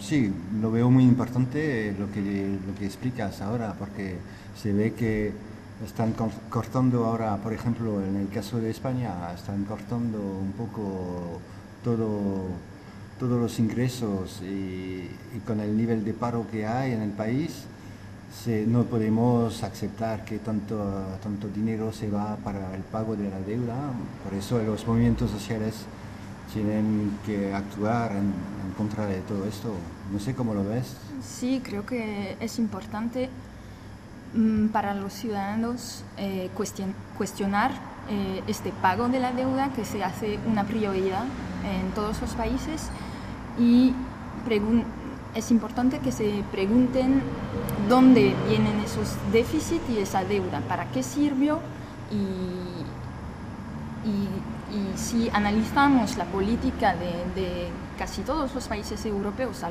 sí, lo veo muy importante lo que, lo que explicas ahora, porque se ve que están cortando ahora, por ejemplo, en el caso de España, están cortando un poco todo, todos los ingresos y, con el nivel de paro que hay en el país, no podemos aceptar que tanto, tanto dinero se va para el pago de la deuda. Por eso los movimientos sociales tienen que actuar en, contra de todo esto. No sé cómo lo ves. Sí, creo que es importante mm, para los ciudadanos eh, cuestionar eh, este pago de la deuda que se hace una prioridad en todos los países y es importante que se pregunten dónde vienen esos déficits y esa deuda, para qué sirvió y, y, si analizamos la política de, casi todos los países europeos,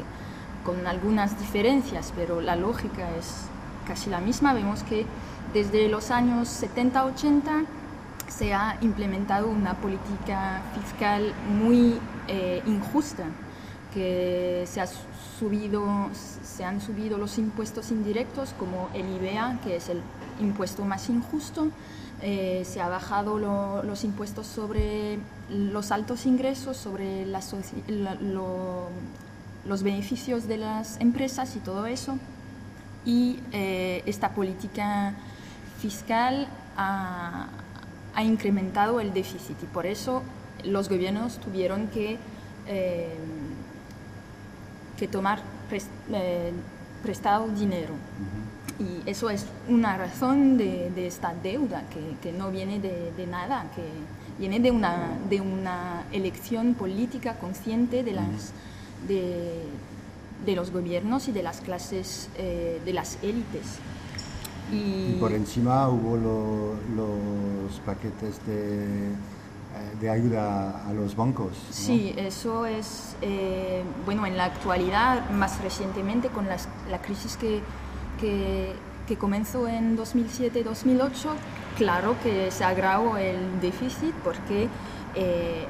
con algunas diferencias, pero la lógica es casi la misma, vemos que desde los años 70-80 se ha implementado una política fiscal muy eh, injusta, que se, ha subido, se han subido los impuestos indirectos como el IBA, que es el impuesto más injusto, eh, se ha bajado los impuestos sobre los altos ingresos, sobre los beneficios de las empresas y todo eso. Y eh, esta política fiscal ha, incrementado el déficit y por eso los gobiernos tuvieron que, eh, que tomar prestado dinero. Y eso es una razón de, esta deuda, que, no viene de, nada, que viene de una, de una elección política consciente de, las, de, los gobiernos y de las clases, eh, de las élites. Y, por encima hubo los paquetes de, eh, de, ayuda a los bancos. Sí, eso es, eh, bueno, en la actualidad, más recientemente con la crisis que que, comenzó en 2007-2008, claro que se agravó el déficit porque eh,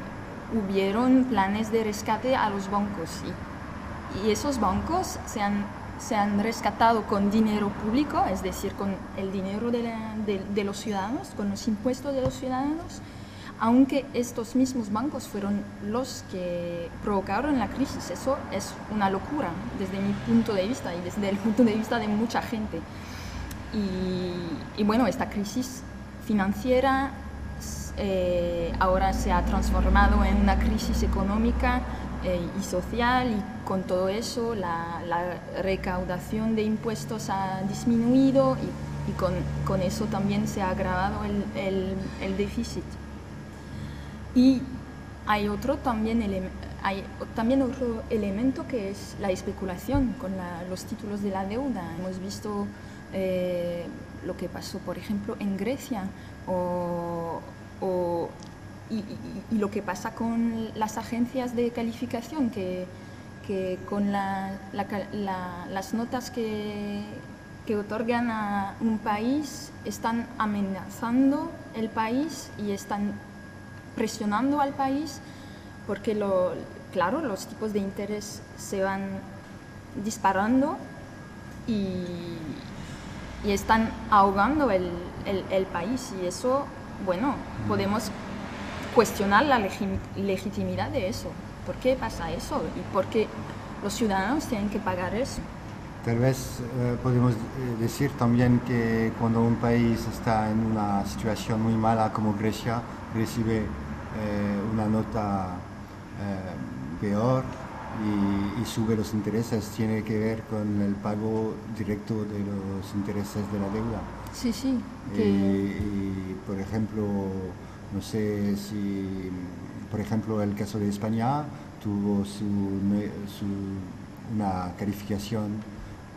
hubieron planes de rescate a los bancos y, esos bancos se han, se han, rescatado con dinero público, es decir, con el dinero de los ciudadanos, con los impuestos de los ciudadanos aunque estos mismos bancos fueron los que provocaron la crisis. Eso es una locura desde mi punto de vista y desde el punto de vista de mucha gente. Y, bueno, esta crisis financiera eh, ahora se ha transformado en una crisis económica eh, y social y con todo eso la, recaudación de impuestos ha disminuido y, con, eso también se ha agravado el déficit. Y hay otro también, hay también otro elemento que es la especulación con los títulos de la deuda. Hemos visto eh, lo que pasó, por ejemplo, en Grecia o, y, lo que pasa con las agencias de calificación que, que con las notas que, que otorgan a un país están amenazando el país y están presionando al país porque, lo, claro, los tipos de interés se van disparando y, y están ahogando el, el, país y eso, bueno, podemos cuestionar la legitimidad de eso. ¿Por qué pasa eso? ¿Y por qué los ciudadanos tienen que pagar eso? Tal vez eh, podemos eh, decir también que cuando un país está en una situación muy mala como Grecia, recibe una nota eh, peor y, sube los intereses, tiene que ver con el pago directo de los intereses de la deuda. Sí, sí. Y, por ejemplo, no sé si, por ejemplo, el caso de España tuvo su, una calificación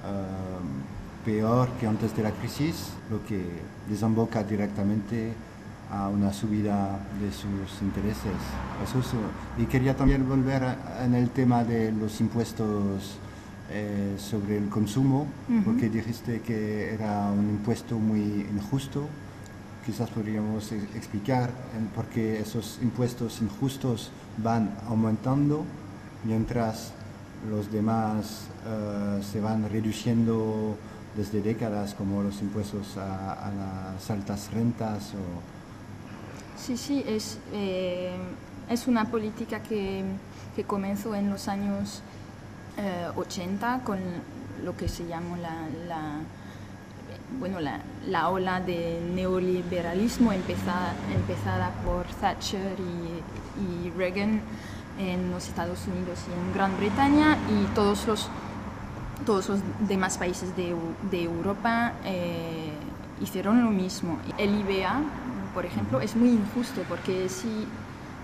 eh, peor que antes de la crisis, lo que desemboca directamente a una subida de sus intereses. y quería también volver en el tema de los impuestos eh, sobre el consumo, porque dijiste que era un impuesto muy injusto. Quizás podríamos e-, explicar por qué esos impuestos injustos van aumentando mientras los demás eh, se van reduciendo desde décadas, como los impuestos a, las altas rentas? O... Sí, sí, es, eh, es una política que, que, comenzó en los años 80 eh, con lo que se llamó la, bueno, la, la, ola de neoliberalismo empezada, empezada por Thatcher y, y Reagan en los Estados Unidos y en Gran Bretaña y todos los, todos los demás países de, de Europa eh, hicieron lo mismo. El IBA, por ejemplo, es muy injusto porque si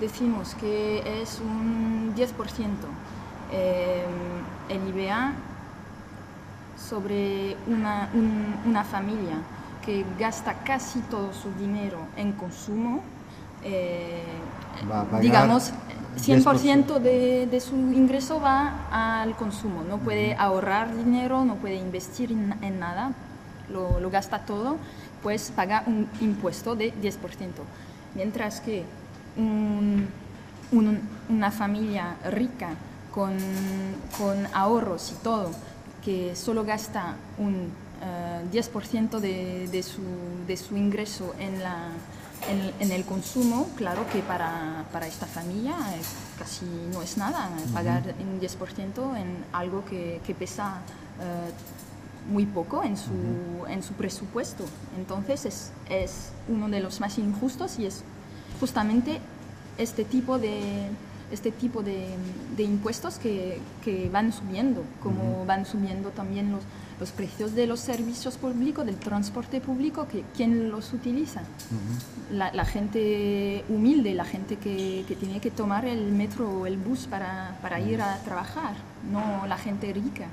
decimos que es un 10%, eh, el IBA sobre una, una, familia que gasta casi todo su dinero en consumo, eh, digamos, 100% de, de, su ingreso va al consumo, no puede ahorrar dinero, no puede investir en, nada, lo, lo, gasta todo, pues paga un impuesto de 10%. Mientras que una familia rica con, con, ahorros y todo, que solo gasta un 10% eh, de, de, su, de su ingreso en la en, el consumo, claro que para, para esta familia casi no es nada pagar un 10% en algo que, que pesa eh, muy poco en su, en su presupuesto. Entonces es, es uno de los más injustos y es justamente este tipo de, este tipo de, de impuestos que, que, van subiendo, como van subiendo también los, los precios de los servicios públicos, del transporte público, que, ¿quién los utiliza? la, gente humilde, la gente que, que, tiene que tomar el metro o el bus para, para ir a trabajar, no la gente rica.